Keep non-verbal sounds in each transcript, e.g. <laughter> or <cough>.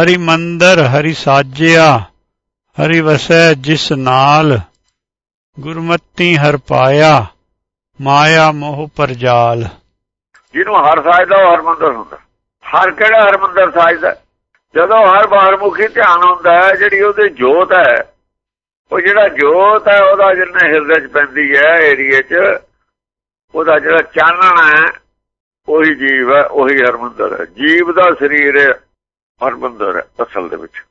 ਹਰੀ ਮੰਦਰ, ਹਰੀ ਸਾਜਿਆ, ਹਰੀ ਵਸੈ ਜਿਸ ਨਾਲ ਗੁਰਮਤੀ ਹਰ ਪਾਇਆ, ਮਾਇਆ ਮੋਹ ਪਰਜਾਲ ਜਿਹਨੂੰ ਹਰ ਸਾਜਦਾ, ਉਹ ਹਰਮੰਦਰ ਹੁੰਦਾ। ਹਰ ਕਿਹੜਾ ਹਰਮੰਦਰ ਸਾਜਦਾ? ਜਦੋਂ ਹਰ ਬਾਹਰਮੁਖੀ ਧਿਆਨ ਹੁੰਦਾ ਹੈ, ਜਿਹੜੀ ਉਹਦੇ ਜੋਤ ਹੈ, ਉਹ ਜਿਹੜਾ ਜੋਤ ਹੈ, ਉਹਦਾ ਜਿੰਨਾ ਹਿਰਦੇ 'ਚ ਪੈਂਦੀ ਹੈ, ਏਰੀਏ 'ਚ, ਉਹਦਾ ਜਿਹੜਾ ਚਾਨਣ ਹੈ, ਉਹੀ ਜੀਵ ਹੈ, ਉਹੀ ਹਰਮੰਦਰ ਹੈ। ਜੀਵ ਦਾ ਸਰੀਰ ਹੈ। ਹਰਮੰਦਰ ਹੈ, ਅਸਲ ਦੇ ਵਿੱਚ।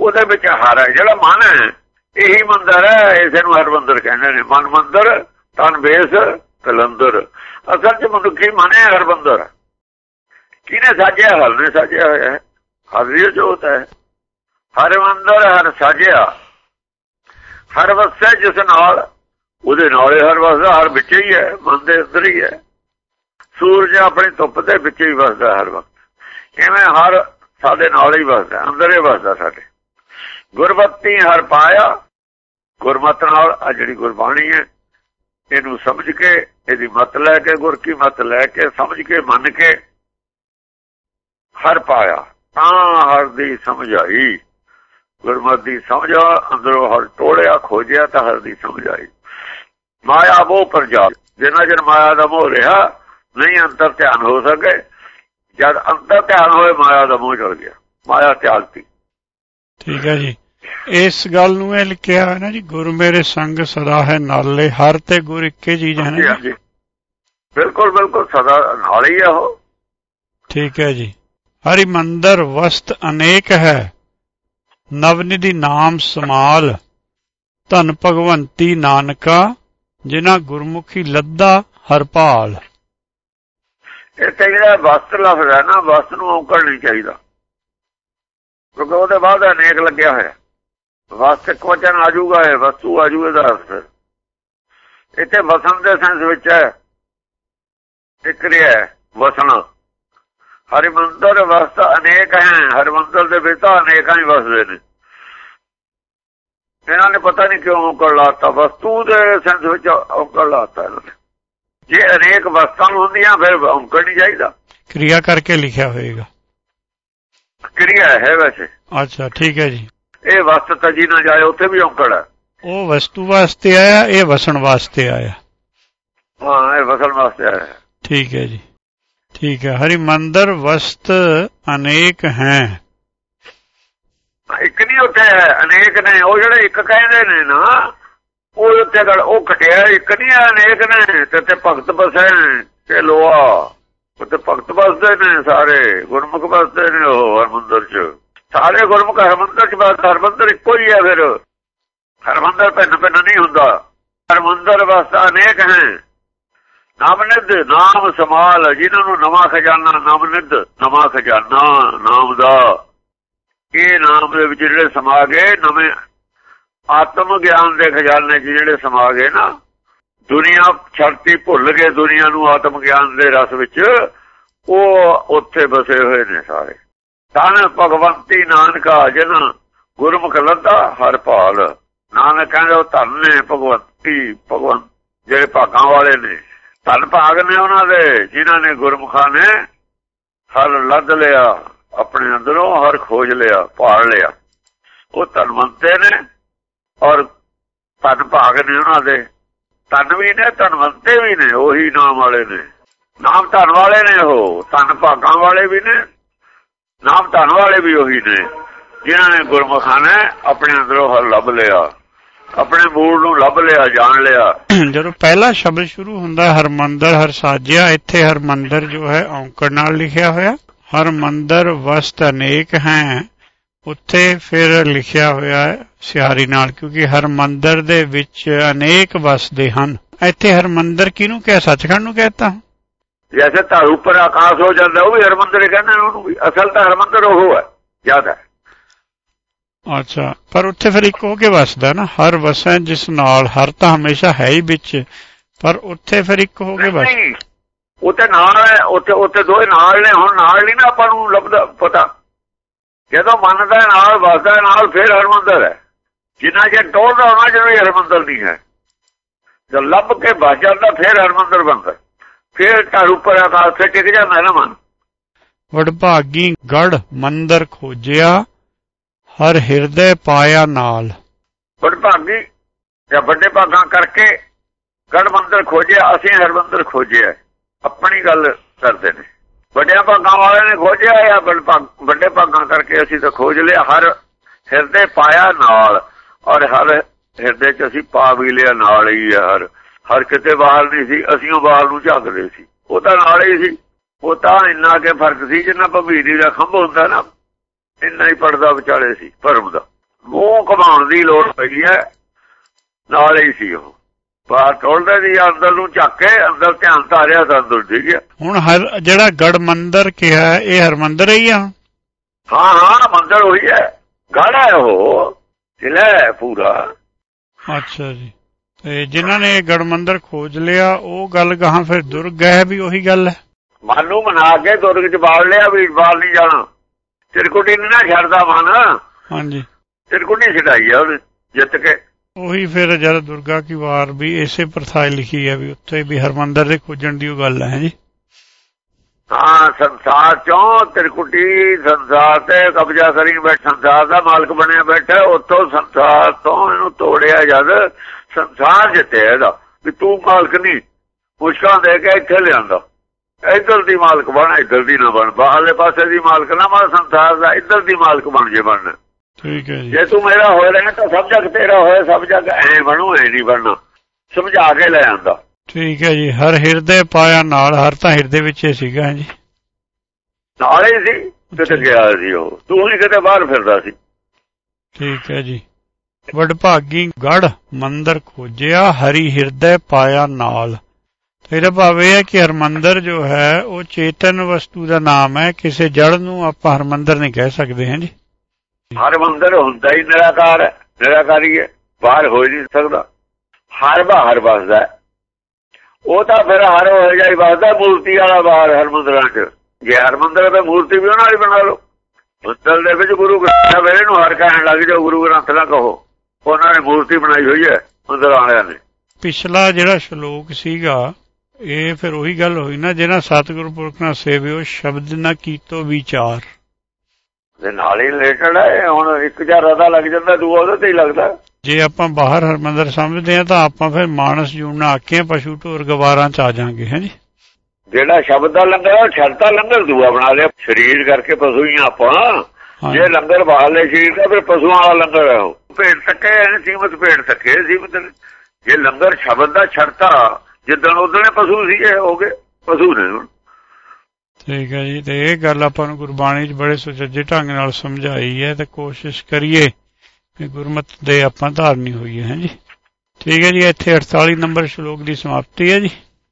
ਉਹਦੇ ਵਿੱਚ ਹਰ ਹੈ, ਜਿਹੜਾ ਮਨ ਹੈ, ਇਹੀ ਮੰਦਰ ਹੈ, ਇਸੇ ਨੂੰ ਹਰਮੰਦਰ ਕਹਿੰਦੇ ਨੇ। ਮਨ ਮੰਦਰ, ਤਨ ਬੇਸ ਕਲੰਦਰ ਅਸਲ 'ਚ ਮਨੁੱਖੀ ਮਨ ਹੈ ਹਰਮੰਦਰ ਕਿਹਨੇ ਸਾਜਿਆ? ਹਰ ਨੇ ਸਾਜਿਆ ਹੋਇਆ ਹੈ। ਹਰ ਦੀ ਜੋਤ ਹੈ। ਹਰ ਮੰਦਰ, ਹਰ ਸਾਜਿਆ। ਹਰ ਵਸੈ ਜਿਸ ਨਾਲ, ਉਹਦੇ ਨਾਲ ਹਰ ਵਸਦਾ, ਹਰ ਵਿੱਚ ਹੀ ਹੈ, ਮਨ ਦੇ ਅੰਦਰ ਹੀ ਹੈ। ਸੂਰਜ ਆਪਣੀ ਧੁੱਪ ਦੇ ਵਿੱਚ ਹੀ ਵਸਦਾ ਹਰ ਵਕਤ। ਐਵੇਂ ਹਰ ਸਾਡੇ ਨਾਲ ਹੀ ਵਸਦਾ, ਅੰਦਰ ਹੀ ਵਸਦਾ ਸਾਡੇ। ਗੁਰਬਤੀ ਹਰ ਪਾਇਆ, ਗੁਰਮਤ ਨਾਲ ਆ ਜਿਹੜੀ ਗੁਰਬਾਣੀ ਹੈ, ਇਹਨੂੰ ਸਮਝ ਕੇ, ਇਹਦੀ ਮਤ ਲੈ ਕੇ, ਗੁਰ ਕੀ ਮਤ ਲੈ ਕੇ, ਸਮਝ ਕੇ, ਮੰਨ ਕੇ ਹਰ ਪਾਇਆ, ਤਾਂ ਹਰ ਦੀ ਸਮਝ ਆਈ। ਗੁਰਮਤ ਦੀ ਸਮਝ ਅੰਦਰੋਂ ਹਰ ਟੋੜਿਆ ਖੋਜਿਆ, ਤਾਂ ਹਰ ਦੀ ਸਮਝ ਆਈ। ਮਾਇਆ ਉਹ ਪਰਜਾਲ ਜਿੰਨਾ ਜਨ ਮਾਇਆ ਦਾ ਮੋਹ ਰਿਹਾ, ਨਹੀਂ ਅੰਤਰ ਧਿਆਨ ਹੋ ਸਕੇ ਜਦ ਅੰਤਰ ਧਿਆਨ ਹੋਏ ਮਾਇਆ ਦਾ ਮੋਹ ਚੜ ਗਿਆ। ਮਾਇਆ ਤਿਆਗਤੀ ਠੀਕ ਹੈ ਜੀ। ਇਸ ਗੱਲ ਨੂੰ ਇਹ ਲਿਖਿਆ ਹੈ ਨਾ ਜੀ ਗੁਰ ਮੇਰੇ ਸੰਗ ਸਦਾ ਹੈ ਨਾਲੇ ਹਰ ਤੇ ਗੁਰ ਇੱਕੇ ਚੀਜ਼ ਹੈ ਨਾ ਜੀ। ਬਿਲਕੁਲ ਬਿਲਕੁਲ ਸਦਾ ਨਾਲ ਹੀ ਆ ਉਹ। ਠੀਕ ਹੈ ਜੀ। ਹਰੀ ਮੰਦਰ ਵਸਤ ਅਨੇਕ ਹੈ। ਨਵਨਿਧੀ ਨਾਮ ਸਮਾਲ। ਧਨ ਭਗਵੰਤੀ ਨਾਨਕਾ ਜਿਨ੍ਹਾਂ ਗੁਰਮੁਖੀ ਲੱਦਾ ਹਰ ਭਾਲ ਇੱਥੇ ਜਿਹੜਾ ਵਸਤ ਲਫ਼ਜ਼ ਹੈ ਨਾ, ਵਸਤ ਨੂੰ ਔਂਕੜ ਨਹੀਂ ਚਾਹੀਦਾ। ਕਿਉਂਕਿ ਉਹਦੇ ਬਾਅਦ ਅਨੇਕ ਲੱਗਿਆ ਹੋਇਆ। ਵਸਤ ਇੱਕ ਵਚਨ ਆ ਜਾਊਗਾ, ਇਹ ਵਸਤੂ ਆ ਜਾਊਗਾ ਦਾ ਅਰਥ। ਇੱਥੇ ਵਸਣ ਦੇ ਸੈਂਸ ਵਿੱਚ ਹੈ। ਇੱਕ ਰਿਹਾ ਵਸਣਾ। ਹਰਿਮੰਦਰ ਵਸਤ ਅਨੇਕ ਹੈ, ਹਰਿਮੰਦਰ ਦੇ ਵਿੱਚ ਤਾਂ ਅਨੇਕਾਂ ਹੀ ਵਸਦੇ ਨੇ। ਇਹਨਾਂ ਨੇ ਪਤਾ ਨਹੀਂ ਕਿਉਂ ਔਕੜ ਲਾਤਾ, ਵਸਤੂ ਦੇ ਸੈਂਸ ਵਿੱਚ ਔਕੜ ਲਾਤਾ ਇਹਨਾਂ ਨੇ। ਜੇ ਅਨੇਕ ਵਸਤਾਂ ਹੁੰਦੀਆਂ ਫਿਰ ਔਕੜ ਨਹੀਂ ਚਾਹੀਦਾ? ਕਿਰਿਆ ਕਰਕੇ ਲਿਖਿਆ ਹੋਏਗਾ। ਕਿਰਿਆ ਹੈ ਵੈਸੇ। ਅੱਛਾ ਠੀਕ ਹੈ ਜੀ। ਇਹ ਵਸਤ ਤਜੀ ਨਾ ਜਾਏ ਉੱਥੇ ਵੀ ਔਕੜ ਹੈ। ਉਹ ਵਸਤੂ ਵਾਸਤੇ ਆਇਆ ਇਹ ਵਸਣ ਵਾਸਤੇ ਆਇਆ? ਹਾਂ ਇਹ ਵਸਣ ਵਾਸਤੇ ਆਇਆ। ਠੀਕ ਹੈ ਜੀ। ਠੀਕ ਹੈ। ਹਰੀ ਮੰਦਰ ਵਸਤ ਅਨੇਕ ਹੈ। ਇੱਕ ਨਹੀਂ ਉੱਥੇ ਹੈ ਅਨੇਕ ਨੇ। ਉਹ ਜਿਹੜੇ ਇੱਕ ਕਹਿੰਦੇ ਨੇ ਨਾ ਉਹ ਉੱਤੇ ਗੜ ਉਹ ਘਟਿਆ ਇੱਕ ਅਨੇਕ ਨੇ ਤੇ ਭਗਤ ਬਸੈ ਤੇ ਲੋਆ ਉੱਤੇ ਭਗਤ ਬਸਦੇ ਨੇ ਸਾਰੇ, ਗੁਰਮੁਖ ਬਸਦੇ ਨੇ ਉਹ ਹਰਮੰਦਰ ਚ। ਸਾਰੇ ਗੁਰਮੁਖ ਹਰਮੰਦਰ ਚ ਬਸ, ਹਰਮੰਦਰ ਇੱਕੋ ਹੀ ਹੈ ਫਿਰ। ਹਰਮੰਦਰ ਭਿੰਨ ਭਿੰਨ ਨਹੀਂ ਹੁੰਦਾ। ਹਰਮੰਦਰ ਵਸਤਾ ਅਨੇਕ ਹੈ। ਨਾਮਨਿਦ ਨਾਮ ਸਮਾਲ ਜਿਨ੍ਹਾਂ ਨੂੰ ਨਵਾਂ ਖਜ਼ਾਨਾ ਨਾਮਨਿਦ ਨਵਾਂ ਖਜ਼ਾਨਾ, ਨਾਮ ਦਾ। ਇਹ ਨਾਮ ਦੇ ਵਿੱਚ ਜਿਹੜੇ ਸਮਾ ਗਏ, ਨਵੇਂ ਆਤਮ ਗਿਆਨ ਦੇ ਖਜ਼ਾਨੇ ਚ ਜਿਹੜੇ ਸਮਾ ਗਏ ਨਾ? ਦੁਨੀਆ ਛੜਤੀ ਭੁੱਲ ਕੇ ਦੁਨੀਆ ਨੂੰ ਆਤਮ ਗਿਆਨ ਦੇ ਰਸ ਵਿੱਚ ਉਹ ਉੱਥੇ ਬਸੇ ਹੋਏ ਨੇ ਸਾਰੇ। ਤਨ ਭਗਵੰਤੀ ਨਾਨਕਾ ਜਨ ਗੁਰਮੁਖ ਲੱਦਾ ਹਰ ਭਾਲ। ਨਾਨਕ ਕਹਿੰਦੇ ਉਹ ਧਨ ਨੇ ਭਗਵੰਤੀ ਭਗਵੰਤ ਜਿਹੜੇ ਭਾਗਾਂ ਵਾਲੇ ਨੇ। ਧਨ ਭਾਗ ਨੇ ਉਹਨਾਂ ਦੇ, ਜਿਨ੍ਹਾਂ ਨੇ ਗੁਰਮੁਖਾਂ ਨੇ ਹਰ ਲੱਦ ਲਿਆ, ਆਪਣੇ ਅੰਦਰੋਂ ਹਰ ਖੋਜ ਲਿਆ, ਭਾਲ ਲਿਆ। ਉਹ ਧਨਵੰਤੇ ਨੇ। ਔਰ ਧਨ ਭਾਗ ਨੇ ਉਹਨਾਂ ਦੇ। ਧਨ ਵੀ ਨੇ ਧਨਵੰਤੇ ਵੀ ਨੇ, ਉਹੀ ਨਾਮ ਵਾਲੇ ਨੇ। ਨਾਮ ਧਨ ਵਾਲੇ ਨੇ ਉਹ ਧਨ ਭਾਗਾਂ ਵਾਲੇ ਵੀ ਨੇ, ਨਾਮ ਧਨ ਵਾਲੇ ਵੀ ਉਹੀ ਨੇ। ਜਿਨ੍ਹਾਂ ਨੇ ਗੁਰਮੁਖਾਂ ਨੇ ਆਪਣੇ ਅੰਦਰੋਂ ਹਰ ਲੱਭ ਲਿਆ, ਆਪਣੇ ਮੂਲ ਨੂੰ ਲੱਭ ਲਿਆ, ਜਾਣ ਲਿਆ। <clears throat> ਜਦੋਂ ਪਹਿਲਾ ਸ਼ਬਦ ਸ਼ੁਰੂ ਹੁੰਦਾ ਹਰ ਮੰਦਰ, ਹਰ ਸਾਜਿਆ, ਇੱਥੇ ਹਰਮੰਦਰ ਜੋ ਹੈ, ਔਂਕੜ ਨਾਲ ਲਿਖਿਆ ਹੋਇਆ। ਹਰ ਹਰਮੰਦਰ ਵਸਤ ਅਨੇਕ ਹੈ। ਉੱਥੇ ਫਿਰ ਲਿਖਿਆ ਹੋਇਆ ਹੈ ਸਿਹਾਰੀ ਨਾਲ ਕਿਉਂਕਿ ਹਰਮੰਦਰ ਦੇ ਵਿੱਚ ਅਨੇਕ ਵਸਦੇ ਹਨ। ਇੱਥੇ ਹਰਮੰਦਰ ਕਿਹਨੂੰ ਕਹਿ ਸੱਚਖੰਡ ਨੂੰ ਕਹਤਾ ਜੈਸੇ ਧਰ ਉੱਪਰ ਆਕਾਸ਼ ਹੋ ਜਾਂਦਾ ਉਹ ਵੀ ਹਰਮੰਦਰ ਕਹਿੰਦੇ ਨੇ ਉਹਨੂੰ ਵੀ। ਅਸਲ ਤਾਂ ਹਰਮੰਦਰ ਉਹ ਹੈ ਜ਼ਿਆਦਾ ਅੱਛਾ ਪਰ ਉੱਥੇ ਫਿਰ ਇੱਕ ਹੋ ਕੇ ਵਸਦਾ ਨਾ ਹਰ ਵਸੈ ਜਿਸ ਨਾਲ ਹਰ ਤਾਂ ਹਮੇਸ਼ਾ ਹੈ ਹੀ ਵਿੱਚ ਪਰ ਉੱਥੇ ਫਿਰ ਇੱਕ ਹੋ ਕੇ ਵਸ ਉੱਥੇ ਨਾਲ ਹੈ ਉੱਥੇ ਉੱਥੇ ਦੋਏ ਨਾਲ ਨੇ ਹੁਣ ਨਾਲ ਨਹੀਂ ਨਾ ਆਪਾਂ ਨੂੰ ਲੱਭਦਾ ਪਤਾ। ਜਦੋਂ ਮੰਨਦਾ ਨਾਲ ਵਸਦਾ ਨਾਲ ਫਿਰ ਹਰਮੰਦਰ ਹੈ। ਜਿੰਨਾ ਜੇ ਟੋਲਦਾ ਉਹਨਾਂ ਜਿਵੇਂ ਹਰਮੰਦਰ ਨਹੀਂ ਹੈ। ਜਦ ਲੱਭ ਕੇ ਵਸ ਜਾਂਦਾ ਫਿਰ ਹਰਮੰਦਰ ਬਣਦਾ ਫਿਰ ਘਰ ਉੱਪਰ ਆਕਾਸ਼ ਤੇ ਟਿਕ ਜਾਂਦਾ ਨਾ ਮਨ। ਵਡਭਾਗੀ ਗੜ ਮੰਦਰ ਖੋਜਿਆ ਹਰ ਹਿਰਦੇ ਪਾਇਆ ਨਾਲ। ਵਡਭਾਗੀ ਜਾਂ ਵੱਡੇ ਭਾਗਾਂ ਕਰਕੇ ਗੜ ਮੰਦਰ ਖੋਜਿਆ ਅਸੀਂ ਹਰਮੰਦਰ ਖੋਜਿਆ ਆਪਣੀ ਗੱਲ ਕਰਦੇ ਨੇ। ਵੱਡਿਆਂ ਭਾਗਾਂ ਵਾਲਿਆਂ ਨੇ ਖੋਜਿਆ ਜਾਂ ਵੱਡੇ ਭਾਗਾਂ ਕਰਕੇ ਅਸੀਂ ਤਾਂ ਖੋਜ ਲਿਆ, ਹਰ ਹਿਰਦੇ ਪਾਇਆ ਨਾਲ, ਔਰ ਹਰ ਹਿਰਦੇ 'ਚ ਅਸੀਂ ਪਾ ਵੀ ਲਿਆ ਨਾਲ ਹੀ ਹਰ ਹਰ ਕਿਤੇ ਬਾਹਰ ਨਹੀਂ ਸੀ, ਅਸੀਂ ਉਹ ਬਾਹਰ ਨੂੰ ਝਾਕਦੇ ਸੀ, ਉਹ ਤਾਂ ਨਾਲ ਹੀ ਸੀ, ਉਹ ਤਾਂ ਇੰਨਾ ਕੇ ਫ਼ਰਕ ਸੀ ਜਿੰਨਾ ਭਵੀਰੀ ਦਾ ਖੰਭ ਹੁੰਦਾ ਨਾ, ਇੰਨਾ ਹੀ ਪੜਦਾ ਵਿਚਾਲੇ ਸੀ, ਭਰਮ ਦਾ, ਮੂੰਹ ਕਮਾਉਣ ਦੀ ਲੋੜ ਪਈ ਹੈ, ਨਾਲ ਹੀ ਸੀ ਉਹ। ਬਾਹਰ ਟੋਲਦਾ ਦੀ ਅੰਦਰ ਨੂੰ ਚੱਕ ਕੇ ਅੰਦਰ ਧਿਆਨ ਧਾਰਿਆ ਤਾਂ ਅੰਦਰ ਠੀਕ ਹੈ ਹੁਣ ਹਰ ਜਿਹੜਾ ਗੜ ਮੰਦਰ ਕਿਹਾ ਇਹ ਹਰਮੰਦਰ ਹੀ ਆ? ਹਾਂ ਹਾਂ ਮੰਦਰ ਹੋਈ ਹੈ। ਗੜ ਹੈ ਉਹ ਜ਼ਿਲ੍ਹਾ ਪੂਰਾ। ਅੱਛਾ ਜੀ। ਤੇ ਜਿਨ੍ਹਾਂ ਨੇ ਇਹ ਗੜ ਮੰਦਰ ਖੋਜ ਲਿਆ ਉਹ ਗੱਲ ਗਾਹਾਂ ਫਿਰ ਦੁਰਗ ਹੈ ਵੀ ਉਹੀ ਗੱਲ ਹੈ? ਮਨ ਨੂੰ ਮਨਾ ਕੇ ਦੁਰਗ ਚ ਬਾੜ ਲਿਆ ਵੀ ਬਾਲ ਨਹੀਂ ਜਾਣਾ। ਤਿਰਕੁਟੀ ਨਹੀਂ ਨਾ ਛੱਡਦਾ ਮਨ। ਹਾਂਜੀ। ਤਿਰਕੁਟੀ ਛਡਾਈ ਆ ਉਹਨੇ ਜਿੱਤ ਕੇ। ਉਹੀ ਫਿਰ ਜਦ ਦੁਰਗਾ ਕੀ ਵਾਰ ਵੀ ਇਸੇ ਪ੍ਰਥਾਏ ਲਿਖੀ ਹੈ ਵੀ ਉੱਥੇ ਵੀ ਹਰਮੰਦਰ ਦੇ ਖੋਜਣ ਦੀ ਉਹ ਗੱਲ ਹੈ ਜੀ। ਹਾਂ, ਸੰਸਾਰ ਚੋਂ ਤਿਰਕੁਟੀ ਸੰਸਾਰ ਤੇ ਕਬਜ਼ਾ ਕਰੀ ਬੈਠ, ਸੰਸਾਰ ਦਾ ਮਾਲਕ ਬਣਿਆ ਬੈਠਾ, ਉੱਥੋਂ ਸੰਸਾਰ ਤੋਂ ਇਹਨੂੰ ਤੋੜਿਆ ਜਦ ਸੰਸਾਰ ਜਿੱਤਿਆ ਇਹਦਾ, ਵੀ ਤੂੰ ਮਾਲਕ ਨਹੀਂ, ਮੁਸ਼ਕਾਂ ਦੇ ਕੇ ਇੱਥੇ ਲਿਆਂਦਾ। ਇੱਧਰ ਦੀ ਮਾਲਕ ਬਣ, ਇੱਧਰ ਦੀ ਨਾ ਬਣ, ਬਾਹਰਲੇ ਪਾਸੇ ਦੀ ਮਾਲਕ ਨਾ ਬਣ, ਸੰਸਾਰ ਦਾ ਇੱਧਰ ਦੀ ਮਾਲਕ ਬਣ ਜੇ ਬਣ। ਠੀਕ ਹੈ ਜੀ। ਜੇ ਤੂੰ ਮੇਰਾ ਹੋਇਆ ਰਹਿਣਾ ਤਾਂ ਸਭ ਜਗ ਤੇਰਾ ਹੋਇਆ ਸਭ ਜਗ ਐ ਬਣੂ ਐ ਨਹੀਂ ਬਣਨਾ। ਸਮਝਾ ਕੇ ਲੈ ਆਂਦਾ। ਠੀਕ ਹੈ ਜੀ ਹਰ ਹਿਰਦੇ ਪਾਇਆ ਨਾਲ ਹਰ ਤਾਂ ਹਿਰਦੇ ਵਿੱਚ ਹੀ ਸੀਗਾ ਜੀ। ਨਾਲੇ ਸੀ ਕਿਤੇ ਗਿਆ ਸੀ ਉਹ। ਤੂੰ ਹੀ ਕਿਤੇ ਬਾਹਰ ਫਿਰਦਾ ਸੀ। ਠੀਕ ਹੈ ਜੀ। ਵਡਭਾਗੀ ਗੜ ਮੰਦਰ ਖੋਜਿਆ ਹਰੀ ਹਿਰਦੇ ਪਾਇਆ ਨਾਲ। ਇਹਦਾ ਭਾਵ ਇਹ ਹੈ ਕਿ ਹਰਮੰਦਰ ਜੋ ਹੈ ਉਹ ਚੇਤਨ ਵਸਤੂ ਦਾ ਨਾਮ ਹੈ। ਕਿਸੇ ਜੜ ਨੂੰ ਆਪਾਂ ਹਰਮੰਦਰ ਨਹੀਂ ਕਹਿ ਸਕਦੇ ਹਾਂ ਜੀ। ਹਰ ਮੰਦਰ ਹੁੰਦਾ ਹੀ ਨਿਰਾਕਾਰ ਹੈ, ਨਿਰਾਕਾਰੀ ਹੈ, ਬਾਹਰ ਹੋ ਨਹੀਂ ਸਕਦਾ। ਹਰ ਬਾਹਰ ਵਸਦਾ ਉਹ ਤਾਂ ਫਿਰ ਹਰ ਹੋ ਜਾਈ ਵਸਦਾ, ਮੂਰਤੀ ਵਾਲਾ ਬਾਹਰ ਹਰ ਮੰਦਰਾਂ 'ਚ। ਜੇ ਹਰ ਮੰਦਰ ਤੇ ਮੂਰਤੀ ਵੀ ਉਹਨਾਂ ਵਾਲੀ ਬਣਾ ਲਓ। ਮੰਦਰ ਦੇ ਵਿੱਚ ਗੁਰੂ ਗ੍ਰੰਥ ਸਾਹਿਬ ਨੂੰ ਹਰ ਕਹਿਣ ਲੱਗ ਜਾਓ, ਗੁਰੂ ਗ੍ਰੰਥ ਨਾ ਕਹੋ। ਉਹਨਾਂ ਨੇ ਮੂਰਤੀ ਬਣਾਈ ਹੋਈ ਹੈ ਮੰਦਰ ਵਾਲਿਆਂ ਨੇ। ਪਿਛਲਾ ਜਿਹੜਾ ਸ਼ਲੋਕ ਸੀਗਾ, ਇਹ ਫਿਰ ਉਹੀ ਗੱਲ ਹੋਈ ਨਾ, ਜਿਹਨਾਂ ਸਤਿਗੁਰੂ ਪੁਰਖ ਨਾਲ ਸੇਵਿਓ, ਸ਼ਬਦ ਨਾ ਕੀਤੋ ਵਿਚਾਰ। ਦੇ ਨਾਲ ਹੀ ਰਿਲੇਟਡ ਹੈ ਹੁਣ ਇੱਕ ਜਾਂ ਰਦਾ ਲੱਗ ਜਾਂਦਾ ਦੂਆ ਉਹਦੇ ਤੇ ਹੀ ਲੱਗਦਾ। ਜੇ ਆਪਾਂ ਬਾਹਰ ਹਰਮੰਦਰ ਸਮਝਦੇ ਆ ਤਾਂ ਆਪਾਂ ਫਿਰ ਮਾਨਸ ਜੂਣਾ ਆਕੇ ਪਸ਼ੂ ਢੋਰ ਗਵਾਰਾਂ ਚ ਆ ਜਾਾਂਗੇ ਹੈ ਜੀ? ਜਿਹੜਾ ਸ਼ਬਦ ਦਾ ਲੰਗਰ ਉਹ ਛੜਤਾ ਲੰਗਰ ਦੂਆ ਬਣਾ ਲਿਆ। ਸਰੀਰ ਕਰਕੇ ਪਸ਼ੂ ਹੀ ਆਪਾਂ। ਜੇ ਲੰਗਰ ਬਾਹਰਲੇ ਸਰੀਰ ਦਾ ਫਿਰ ਪਸ਼ੂਆਂ ਵਾਲਾ ਲੰਗਰ ਹੈ ਭੇਡ ਤੱਕੇ ਸੀਮਤ ਭੇਡ ਤੱਕੇ ਸੀਮਤ ਜੇ ਲੰਗਰ ਸ਼ਬਦ ਦਾ ਛੜਤਾ ਜਿੱਦਣ ਉਦੋਂ ਪਸ਼ੂ ਸੀਗੇ ਹੋ ਗਏ। ਪਸ਼ੂ ਨੇ ਹੁਣ। ਠੀਕ ਹੈ ਜੀ। ਤੇ ਇਹ ਗੱਲ ਆਪਾਂ ਨੂੰ ਗੁਰਬਾਣੀ 'ਚ ਬੜੇ ਸੁਚੱਜੇ ਢੰਗ ਨਾਲ ਸਮਝਾਈ ਹੈ ਤੇ ਕੋਸ਼ਿਸ਼ ਕਰੀਏ ਕਿ ਗੁਰਮਤ ਦੇ ਆਪਾਂ ਧਾਰਨੀ ਹੋਈਏ, ਹੈ ਜੀ। ਠੀਕ ਹੈ ਜੀ, ਇੱਥੇ 48 ਨੰਬਰ ਸ਼ਲੋਕ ਦੀ ਸਮਾਪਤੀ ਹੈ ਜੀ।